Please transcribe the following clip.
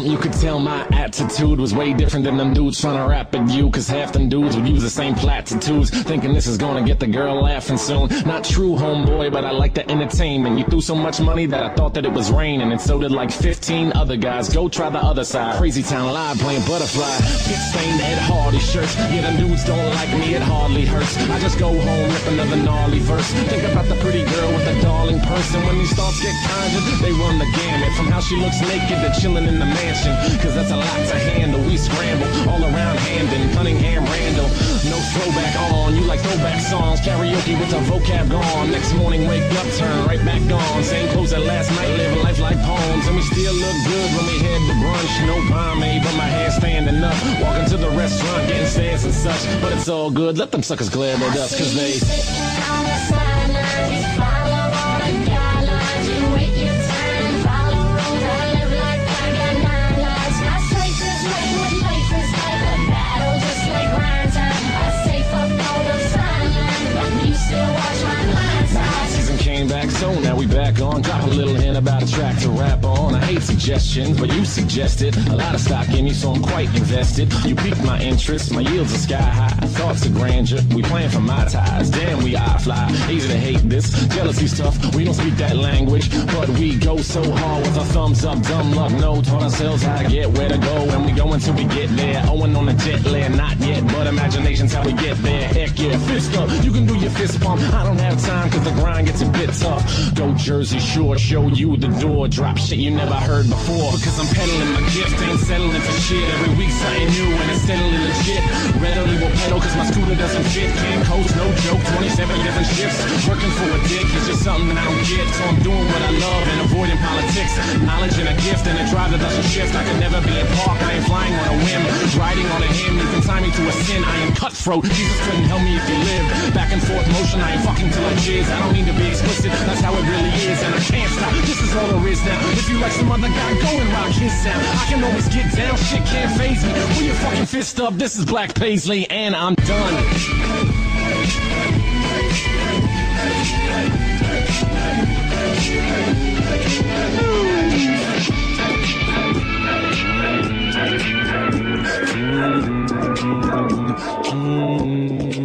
you could tell my attitude was way different than them dudes trying to rap at you. Cause half them dudes would use the same platitudes, thinking this is gonna get the girl laughing soon. Not true, homeboy, but I like the entertainment. You threw so much money that I thought that it was raining, and so did like 15 other guys. Go try the other side. Crazy Town Live playing Butterfly. Pit stained Ed Hardy shirts. Yeah, them dudes don't like me, it hardly hurts. I just go home, rip another gnarly verse. Think about the pretty girl with the darling person. When these thoughts get conjured, they run the gamut. From how she looks naked to chilling in the Cause that's a lot to handle. We scramble all around Hamden, Cunningham, Randall. No throwback on. You like throwback songs. Karaoke with the vocab gone. Next morning, wake up, turn right back on. Same clothes that last night, living life like poems. And we still look good when we head to brunch. No pomade, but my hair standing up. Walking to the restaurant, getting stares and such. But it's all good. Let them suckers glare at us, cause they. So now we back on. Drop a little hint about a track to rap on. I hate suggestions, but you suggested a lot of stock in me, so I'm quite invested. You piqued my interest, my yields are sky high. Thoughts of grandeur, we playing for my ties. Damn, we eye fly. Easy to hate this. Jealousy's tough, we don't speak that language, but we so hard with our thumbs up. Dumb luck, no, taught ourselves how to get where to go, and we go until we get there. Owing on the jet lag, not yet, but imagination's how we get there. Heck yeah, fist up, you can do your fist pump. I don't have time, cause the grind gets a bit tough. Go Jersey Shore, show you the door. Drop shit you never heard before. Because I'm peddling my gift, ain't settling for shit. Every week something new and it's steadily legit. Readily will pedal cause my scooter doesn't fit. Can't coast, no joke, 27 different shifts. Working for a dick something I don't get. So I'm doing what I love and avoiding politics. Knowledge and a gift and a drive that doesn't shift. I can never be in park, I ain't flying on a whim. Riding on a hymn, you can tie me to a sin. I am cutthroat, Jesus couldn't help me if he lived. Back and forth motion, I ain't fucking till I jizz. I don't mean to be explicit, that's how it really is. And I can't stop, this is all there is now. If you like some other guy, go and rock his sound. I can always get down, shit can't phase me. Put your fucking fist up, this is Black Paisley, and I'm done. mm, mm. mm.